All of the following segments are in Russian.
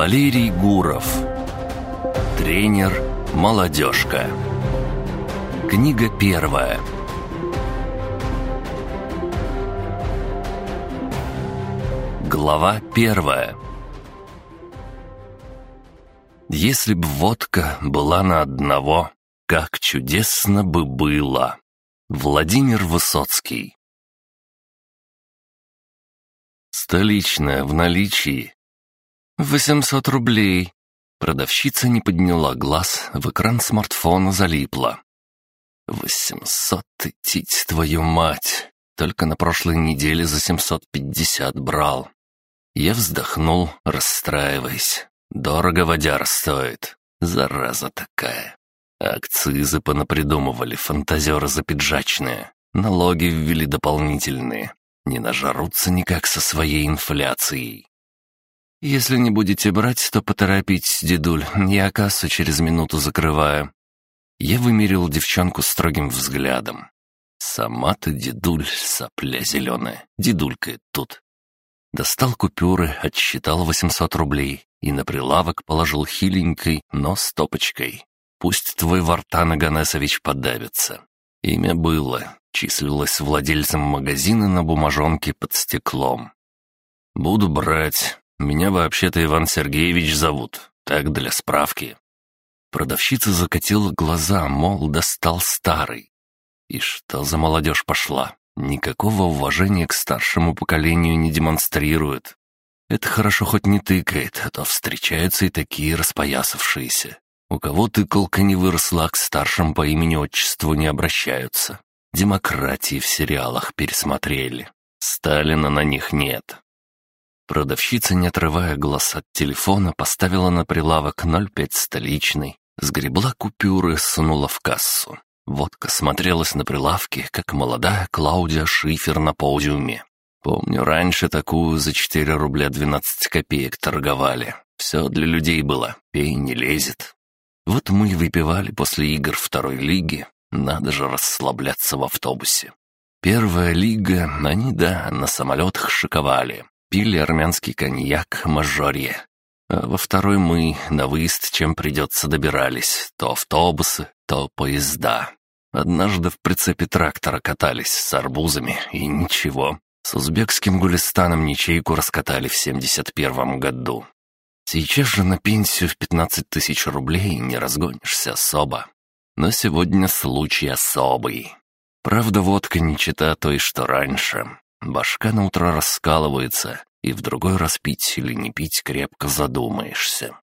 Валерий Гуров. Тренер «Молодежка» Книга первая. Глава первая. Если б водка была на одного, как чудесно бы было. Владимир Высоцкий. Столичная в наличии. «Восемьсот рублей». Продавщица не подняла глаз, в экран смартфона залипла. «Восемьсот, идти твою мать! Только на прошлой неделе за семьсот пятьдесят брал». Я вздохнул, расстраиваясь. Дорого водяр стоит. Зараза такая. Акцизы понапридумывали, фантазеры запиджачные. Налоги ввели дополнительные. Не нажрутся никак со своей инфляцией. «Если не будете брать, то поторопитесь, дедуль, я кассу через минуту закрываю». Я вымерил девчонку строгим взглядом. «Сама-то дедуль, сопля зеленая, дедулькает тут». Достал купюры, отсчитал 800 рублей и на прилавок положил хиленькой, но стопочкой. Пусть твой Вартан Аганесович подавится. Имя было, числилось владельцем магазина на бумажонке под стеклом. «Буду брать. Меня вообще-то Иван Сергеевич зовут. Так, для справки». Продавщица закатила глаза, мол, достал старый. И что за молодежь пошла? Никакого уважения к старшему поколению не демонстрирует. Это хорошо хоть не тыкает, а то встречаются и такие распоясавшиеся. У кого тыкалка не выросла, к старшим по имени-отчеству не обращаются. Демократии в сериалах пересмотрели. Сталина на них нет. Продавщица, не отрывая глаз от телефона, поставила на прилавок 0,5 столичный, сгребла купюры, сунула в кассу. Водка смотрелась на прилавке, как молодая Клаудия Шифер на подиуме. Помню, раньше такую за 4 рубля 12 копеек торговали. Все для людей было, пей не лезет. Вот мы и выпивали после игр второй лиги. Надо же расслабляться в автобусе. Первая лига, они, да, на самолетах шиковали. Пили армянский коньяк «Мажорье». А во второй мы на выезд чем придется добирались. То автобусы, то поезда. Однажды в прицепе трактора катались с арбузами, и ничего. С узбекским гулистаном ничейку раскатали в 71 году. Сейчас же на пенсию в 15 тысяч рублей не разгонишься особо. Но сегодня случай особый. Правда, водка не чита той, что раньше. Башка на утро раскалывается, и в другой раз пить или не пить крепко задумаешься.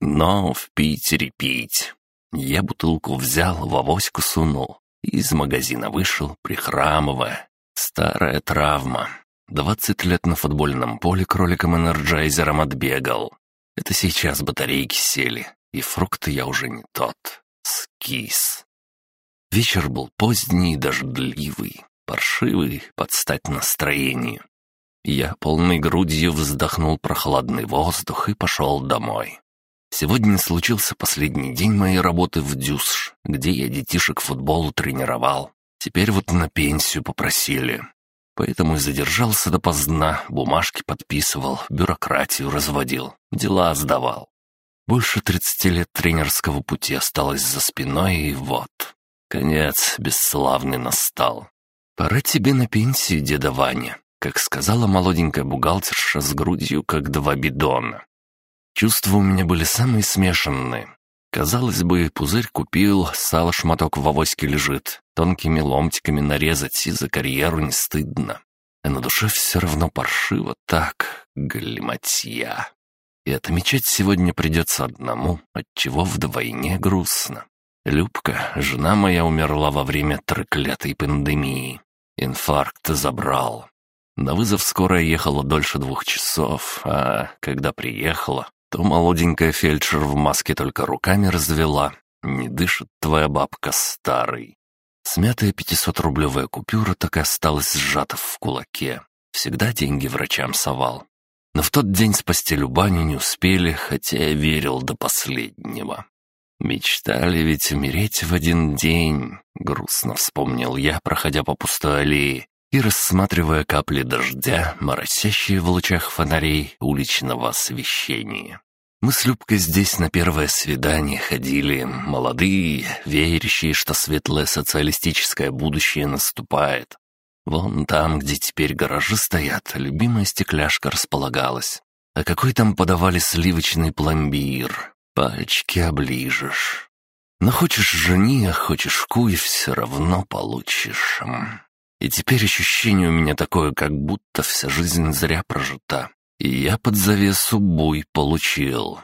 Но в Питере пить. Я бутылку взял, в авоську сунул. И из магазина вышел, прихрамывая. Старая травма. Двадцать лет на футбольном поле кроликом-энерджайзером отбегал. Это сейчас батарейки сели, и фрукт я уже не тот. Скис. Вечер был поздний и дождливый, паршивый, под стать настроению. Я полной грудью вздохнул прохладный воздух и пошел домой. Сегодня случился последний день моей работы в ДЮСШ, где я детишек футболу тренировал. Теперь вот на пенсию попросили. Поэтому и задержался допоздна, бумажки подписывал, бюрократию разводил, дела сдавал. Больше тридцати лет тренерского пути осталось за спиной, и вот, конец бесславный настал. «Пора тебе на пенсию, деда Ваня», как сказала молоденькая бухгалтерша с грудью, как два бидона. Чувства у меня были самые смешанные. Казалось бы, пузырь купил, сало шматок в авоське лежит, тонкими ломтиками нарезать, и за карьеру не стыдно. А на душе все равно паршиво так, галиматья. И отмечать сегодня придется одному, отчего вдвойне грустно. Любка, жена моя, умерла во время треклятой пандемии. Инфаркт забрал. На вызов скорая ехала дольше двух часов, а когда приехала, то молоденькая фельдшер в маске только руками развела. Не дышит твоя бабка старый. Смятая пятисотрублевая купюра так и осталась сжата в кулаке. Всегда деньги врачам совал. Но в тот день спасти Любаню не успели, хотя я верил до последнего. Мечтали ведь умереть в один день, грустно вспомнил я, проходя по пустой аллее и рассматривая капли дождя, моросящие в лучах фонарей уличного освещения. Мы с Любкой здесь на первое свидание ходили, молодые, верящие, что светлое социалистическое будущее наступает. Вон там, где теперь гаражи стоят, любимая стекляшка располагалась. А какой там подавали сливочный пломбир? Пальчики оближешь. Но хочешь жени, а хочешь куй, все равно получишь. И теперь ощущение у меня такое, как будто вся жизнь зря прожита. И я под завесу буй получил.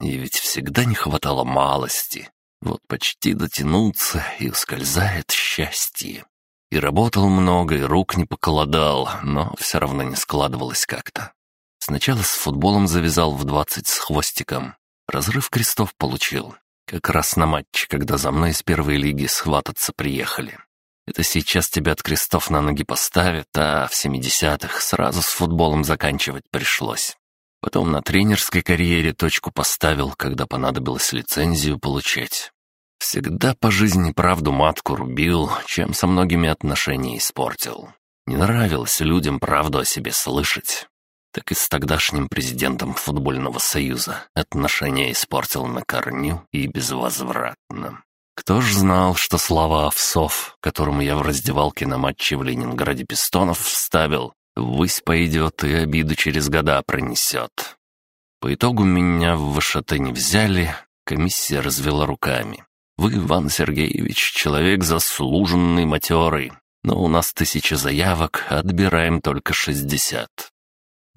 И ведь всегда не хватало малости. Вот почти дотянуться, и ускользает счастье. И работал много, и рук не покладал, но все равно не складывалось как-то. Сначала с футболом завязал в двадцать с хвостиком. Разрыв крестов получил. Как раз на матче, когда за мной из первой лиги схвататься приехали. Это сейчас тебя от крестов на ноги поставят, а в семидесятых сразу с футболом заканчивать пришлось. Потом на тренерской карьере точку поставил, когда понадобилось лицензию получать. Всегда по жизни правду матку рубил, чем со многими отношения испортил. Не нравилось людям правду о себе слышать. Так и с тогдашним президентом футбольного союза отношения испортил на корню и безвозвратно. Кто ж знал, что слова овсов, которому я в раздевалке на матче в Ленинграде Пистонов вставил, ввысь пойдет и обиду через года пронесет. По итогу меня в ВШТ не взяли, комиссия развела руками. Вы, Иван Сергеевич, человек заслуженный, матерый, но у нас тысяча заявок, отбираем только шестьдесят.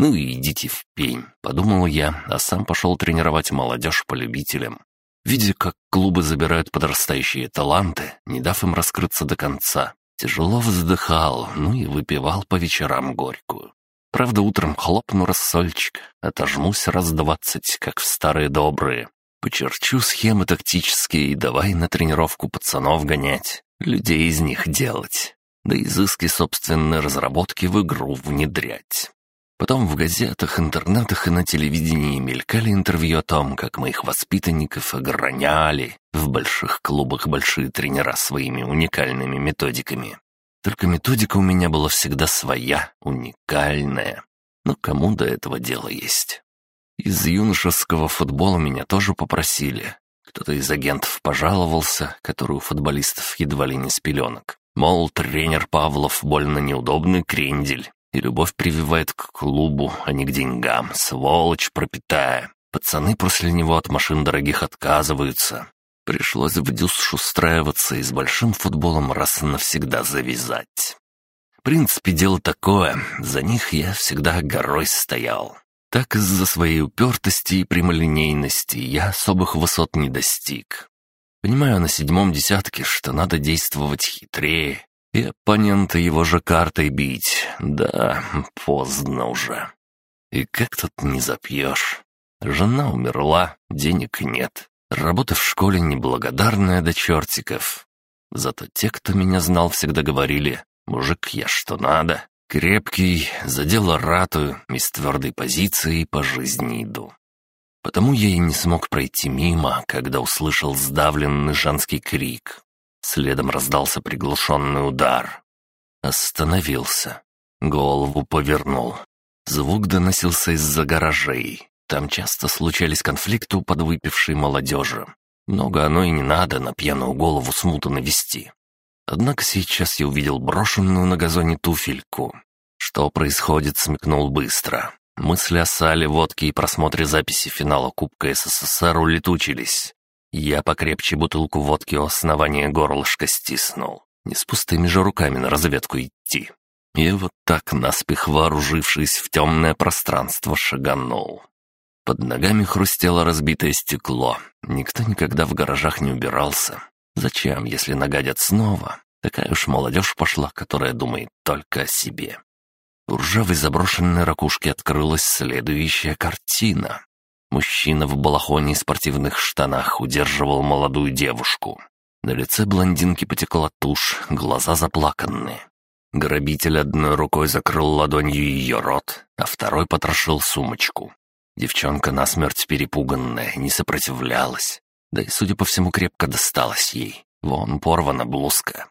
Ну и идите в пень, подумал я, а сам пошел тренировать молодежь по любителям. Видя, как клубы забирают подрастающие таланты, не дав им раскрыться до конца, тяжело вздыхал, ну и выпивал по вечерам горькую. Правда, утром хлопну рассольчик, отожмусь раз двадцать, как в старые добрые. Почерчу схемы тактические и давай на тренировку пацанов гонять, людей из них делать, да изыски собственной разработки в игру внедрять. Потом в газетах, интернетах и на телевидении мелькали интервью о том, как моих воспитанников ограняли в больших клубах большие тренера своими уникальными методиками. Только методика у меня была всегда своя, уникальная. Но кому до этого дела есть? Из юношеского футбола меня тоже попросили. Кто-то из агентов пожаловался, который у футболистов едва ли не с пеленок. Мол, тренер Павлов больно неудобный крендель, и любовь прививает к клубу, а не к деньгам, сволочь пропитая. Пацаны после него от машин дорогих отказываются. Пришлось в дюсш устраиваться и с большим футболом раз и навсегда завязать. В принципе, дело такое, за них я всегда горой стоял. Так из-за своей упертости и прямолинейности я особых высот не достиг. Понимаю на седьмом десятке, что надо действовать хитрее, и оппонента его же картой бить. Да, поздно уже. И как тут не запьешь? Жена умерла, денег нет. Работа в школе неблагодарная до чертиков. Зато те, кто меня знал, всегда говорили, «Мужик, я что надо, крепкий, за дело ратую, из твердой позиции по жизни иду». Потому я и не смог пройти мимо, когда услышал сдавленный женский крик. Следом раздался приглушенный удар. Остановился. Голову повернул. Звук доносился из-за гаражей. Там часто случались конфликты у подвыпившей молодежи. Много оно и не надо на пьяную голову смуту навести. Однако сейчас я увидел брошенную на газоне туфельку. Что происходит, смекнул быстро. Мысли о сале, водке и просмотре записи финала Кубка СССР улетучились. Я покрепче бутылку водки у основания горлышка стиснул. Не с пустыми же руками на разведку идти. И вот так, наспех вооружившись, в темное пространство шаганул. Под ногами хрустело разбитое стекло. Никто никогда в гаражах не убирался. Зачем, если нагадят снова? Такая уж молодежь пошла, которая думает только о себе. У ржавой заброшенной ракушки открылась следующая картина. Мужчина в балахоне и спортивных штанах удерживал молодую девушку. На лице блондинки потекла тушь, глаза заплаканные. Грабитель одной рукой закрыл ладонью ее рот, а второй потрошил сумочку. Девчонка насмерть перепуганная, не сопротивлялась. Да и, судя по всему, крепко досталась ей. Вон порвана блузка.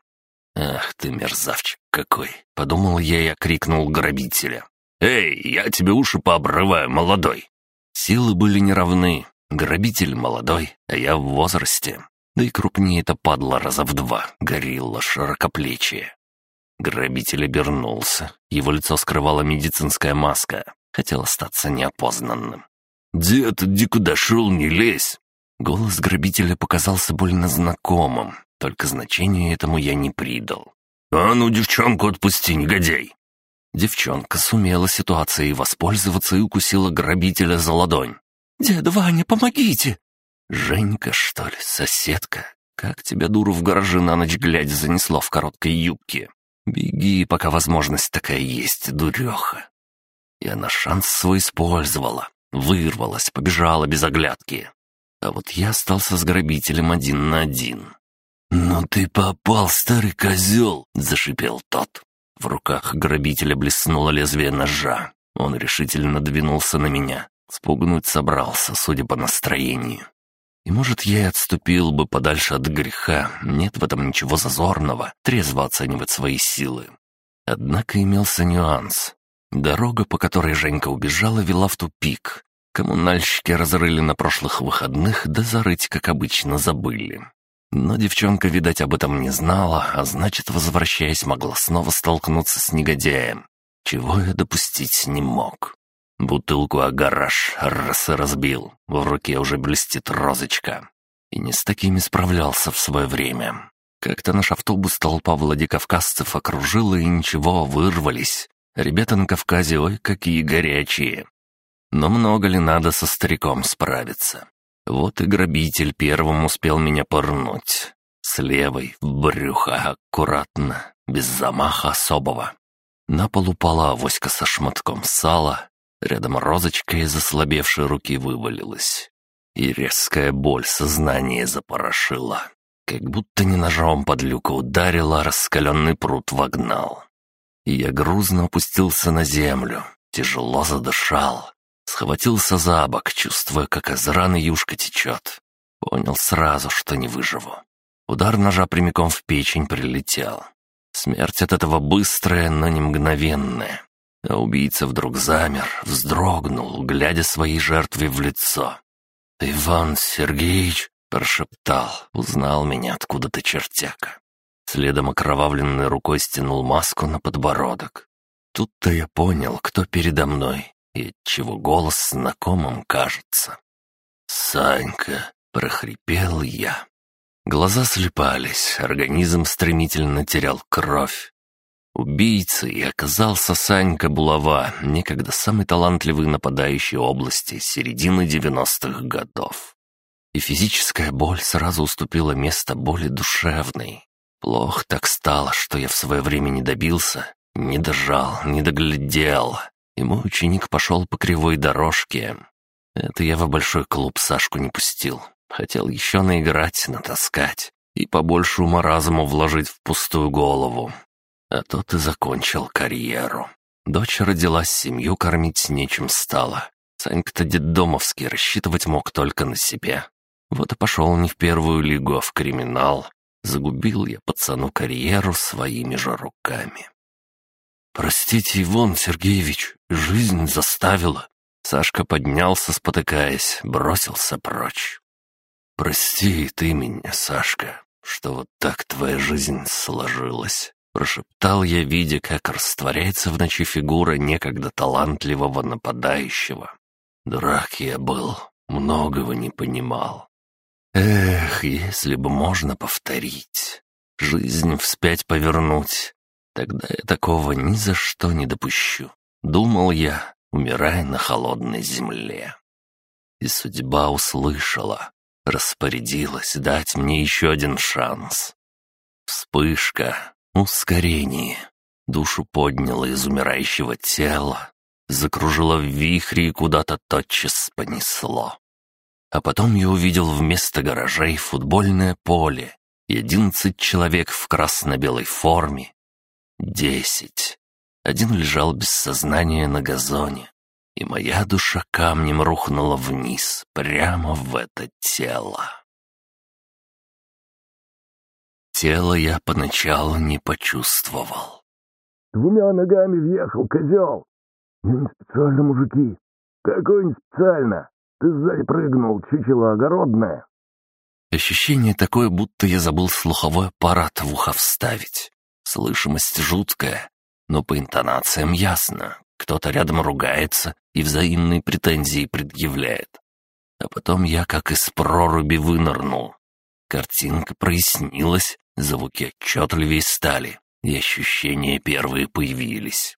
«Ах ты, мерзавчик какой!» — подумал я и окрикнул грабителя. «Эй, я тебе уши пообрываю, молодой!» Силы были неравны. Грабитель молодой, а я в возрасте. Да и крупнее это падла раза в два, горилла широкоплечие. Грабитель обернулся. Его лицо скрывала медицинская маска. Хотел остаться неопознанным. «Дед, иди куда шел, не лезь!» Голос грабителя показался больно знакомым, только значению этому я не придал. «А ну, девчонку отпусти, негодяй!» Девчонка сумела ситуацией воспользоваться и укусила грабителя за ладонь. «Дед Ваня, помогите!» «Женька, что ли, соседка? Как тебя, дуру, в гараже на ночь глядя занесло в короткой юбке? Беги, пока возможность такая есть, дуреха!» И она шанс свой использовала, вырвалась, побежала без оглядки. А вот я остался с грабителем один на один. «Ну ты попал, старый козел!» — зашипел тот. В руках грабителя блеснуло лезвие ножа. Он решительно двинулся на меня. Спугнуть собрался, судя по настроению. И может, я и отступил бы подальше от греха. Нет в этом ничего зазорного, трезво оценивать свои силы. Однако имелся нюанс. Дорога, по которой Женька убежала, вела в тупик. Коммунальщики разрыли на прошлых выходных, да зарыть, как обычно, забыли. Но девчонка, видать, об этом не знала, а значит, возвращаясь, могла снова столкнуться с негодяем, чего я допустить не мог. Бутылку о гараж раз и разбил, в руке уже блестит розочка. И не с такими справлялся в свое время. Как-то наш автобус толпа владикавказцев окружила и ничего, вырвались. Ребята на Кавказе, ой, какие горячие. Но много ли надо со стариком справиться? Вот и грабитель первым успел меня пырнуть. С левой, в брюхо, аккуратно, без замаха особого. На пол упала авоська со шматком сала, рядом розочка из ослабевшей руки вывалилась. И резкая боль сознание запорошила. Как будто не ножом под люка ударила, раскаленный пруд вогнал. И я грузно опустился на землю, тяжело задышал, Схватился за бок, чувствуя, как из раны юшка течет. Понял сразу, что не выживу. Удар ножа прямиком в печень прилетел. Смерть от этого быстрая, но не мгновенная. А убийца вдруг замер, вздрогнул, глядя своей жертве в лицо. «Иван Сергеевич!» — прошептал, узнал меня откуда-то чертяка. Следом окровавленной рукой стянул маску на подбородок. Тут-то я понял, кто передо мной и отчего голос знакомым кажется. «Санька!» — прохрипел я. Глаза слепались, организм стремительно терял кровь. Убийцей оказался Санька Булава, некогда самый талантливый нападающий области середины девяностых годов. И физическая боль сразу уступила место боли душевной. Плохо так стало, что я в свое время не добился, не дожал, не доглядел, и мой ученик пошел по кривой дорожке. Это я во большой клуб Сашку не пустил. Хотел еще наиграть, натаскать и побольше ума разума вложить в пустую голову. А тот и закончил карьеру. Дочь родилась, семью кормить нечем стало. Санька-то детдомовский, рассчитывать мог только на себя. Вот и пошел не в первую лигу, а в криминал. Загубил я пацану карьеру своими же руками. «Простите, Иван Сергеевич, жизнь заставила». Сашка поднялся, спотыкаясь, бросился прочь. «Прости ты меня, Сашка, что вот так твоя жизнь сложилась», — прошептал я, видя, как растворяется в ночи фигура некогда талантливого нападающего. Дурак я был, многого не понимал. Эх, если бы можно повторить, жизнь вспять повернуть, Тогда я такого ни за что не допущу. Думал я, умирая на холодной земле. И судьба услышала, распорядилась дать мне еще один шанс. Вспышка, ускорение. Душу подняла из умирающего тела, закружила в вихре и куда-то тотчас понесло. А потом я увидел вместо гаражей футбольное поле и одиннадцать человек в красно-белой форме Десять. Один лежал без сознания на газоне, и моя душа камнем рухнула вниз, прямо в это тело. Тело я поначалу не почувствовал. «Двумя ногами въехал, козел!» «Не специально, мужики! Какой не специально! ты сзади прыгнул, чучело огородное». Ощущение такое, будто я забыл слуховой аппарат в ухо вставить. Слышимость жуткая, но по интонациям ясно. Кто-то рядом ругается и взаимные претензии предъявляет. А потом я как из проруби вынырнул. Картинка прояснилась, звуки отчетливее стали, и ощущения первые появились.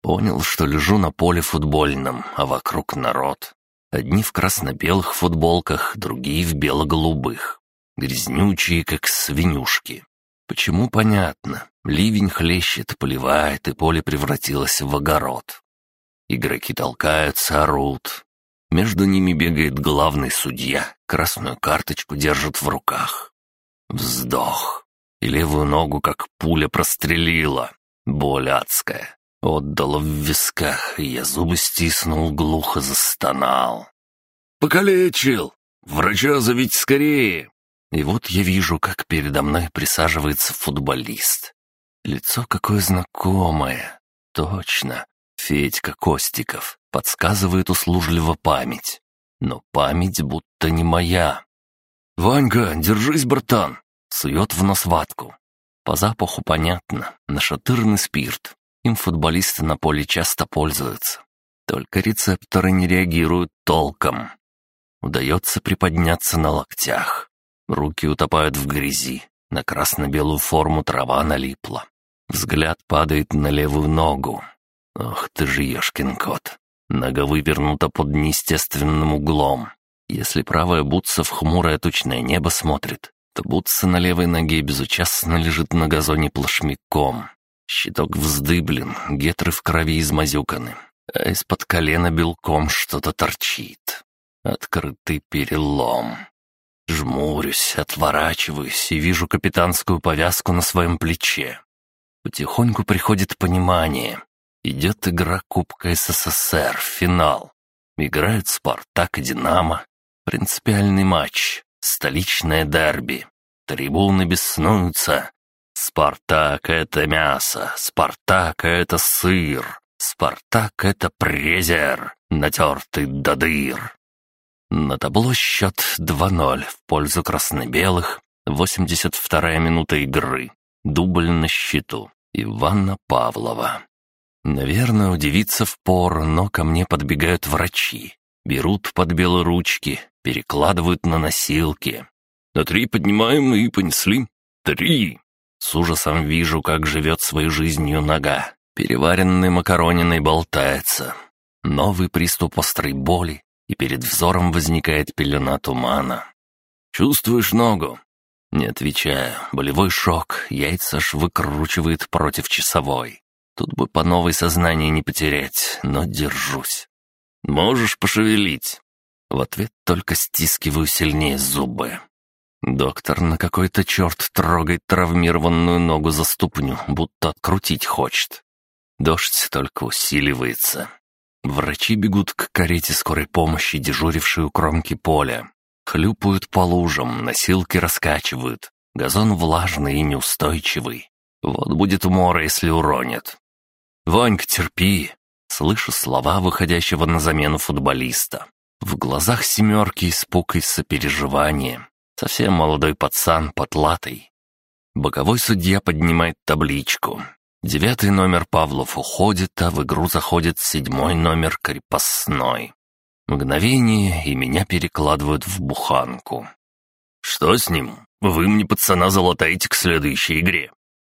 Понял, что лежу на поле футбольном, а вокруг народ. Одни в красно-белых футболках, другие в бело-голубых. Грязнючие, как свинюшки. Почему, понятно. Ливень хлещет, поливает, и поле превратилось в огород. Игроки толкаются, орут. Между ними бегает главный судья, красную карточку держит в руках. Вздох. И левую ногу, как пуля, прострелила. Боль адская. Отдала в висках, и я зубы стиснул, глухо застонал. «Покалечил! Врача зовите скорее!» И вот я вижу, как передо мной присаживается футболист. Лицо какое знакомое. Точно. Федька Костиков. Подсказывает услужливо память. Но память будто не моя. «Ванька, держись, братан!» Сует в нос ватку. По запаху понятно. Нашатырный спирт. Им футболисты на поле часто пользуются. Только рецепторы не реагируют толком. Удается приподняться на локтях. Руки утопают в грязи. На красно-белую форму трава налипла. Взгляд падает на левую ногу. Ох ты же, ешкин кот. Нога вывернута под неестественным углом. Если правая бутса в хмурое тучное небо смотрит, то бутса на левой ноге безучастно лежит на газоне плашмяком. Щиток вздыблен, гетры в крови измазюканы, а из-под колена белком что-то торчит. Открытый перелом. Жмурюсь, отворачиваюсь и вижу капитанскую повязку на своем плече. Потихоньку приходит понимание. Идет игра Кубка СССР, финал. Играют «Спартак» и «Динамо». Принципиальный матч, столичное дерби. Трибуны беснуются. «Спартак — это мясо, Спартак — это сыр, Спартак — это презер, натертый до дыр». На табло счет 2-0 в пользу красно-белых, 82-я минута игры, дубль на счету, Ивана Павлова. Наверное, удивиться впор, но ко мне подбегают врачи. Берут под белые ручки, перекладывают на носилки. На три поднимаем и понесли. Три. С ужасом вижу, как живет своей жизнью нога. Переваренный макарониной болтается. Новый приступ острой боли, и перед взором возникает пелена тумана. «Чувствуешь ногу?» Не отвечаю. Болевой шок, яйца аж выкручивает против часовой. Тут бы по новой сознание не потерять, но держусь. «Можешь пошевелить?» В ответ только стискиваю сильнее зубы. Доктор на какой-то черт трогает травмированную ногу за ступню, будто открутить хочет. Дождь только усиливается. Врачи бегут к карете скорой помощи, дежурившей у кромки поля. Хлюпают по лужам, носилки раскачивают. Газон влажный и неустойчивый. Вот будет умора, если уронят. «Ванька, терпи!» Слышу слова выходящего на замену футболиста. В глазах семерки испуг и сопереживание. Совсем молодой пацан, потлатый. Боковой судья поднимает табличку. Девятый номер Павлов уходит, а в игру заходит седьмой номер крепостной. Мгновение, и меня перекладывают в буханку. «Что с ним? Вы мне пацана залатаете к следующей игре».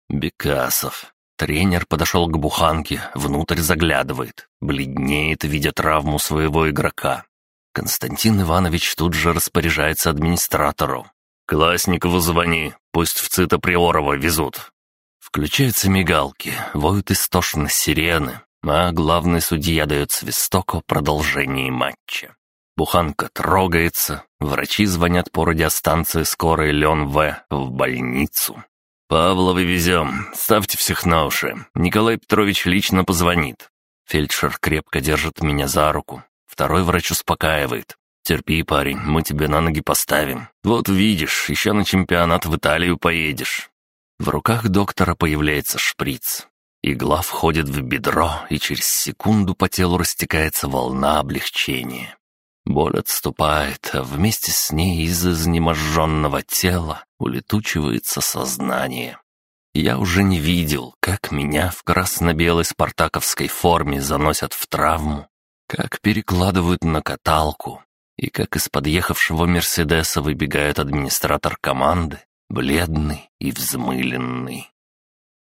Бекасов. Тренер подошел к буханке, внутрь заглядывает, бледнеет, видя травму своего игрока. Константин Иванович тут же распоряжается администратору. «Классникову звони, пусть в Цита Приорова везут». Включаются мигалки, воют истошно сирены, а главный судья дает свисток о продолжении матча. Буханка трогается, врачи звонят по радиостанции скорой Лен В. в больницу. «Павлова везем, ставьте всех на уши. Николай Петрович лично позвонит». Фельдшер крепко держит меня за руку. Второй врач успокаивает. «Терпи, парень, мы тебя на ноги поставим. Вот видишь, еще на чемпионат в Италию поедешь». В руках доктора появляется шприц. Игла входит в бедро, и через секунду по телу растекается волна облегчения. Боль отступает, а вместе с ней из изнеможенного тела улетучивается сознание. Я уже не видел, как меня в красно-белой спартаковской форме заносят в травму, как перекладывают на каталку, и как из подъехавшего Мерседеса выбегает администратор команды, бледный и взмыленный.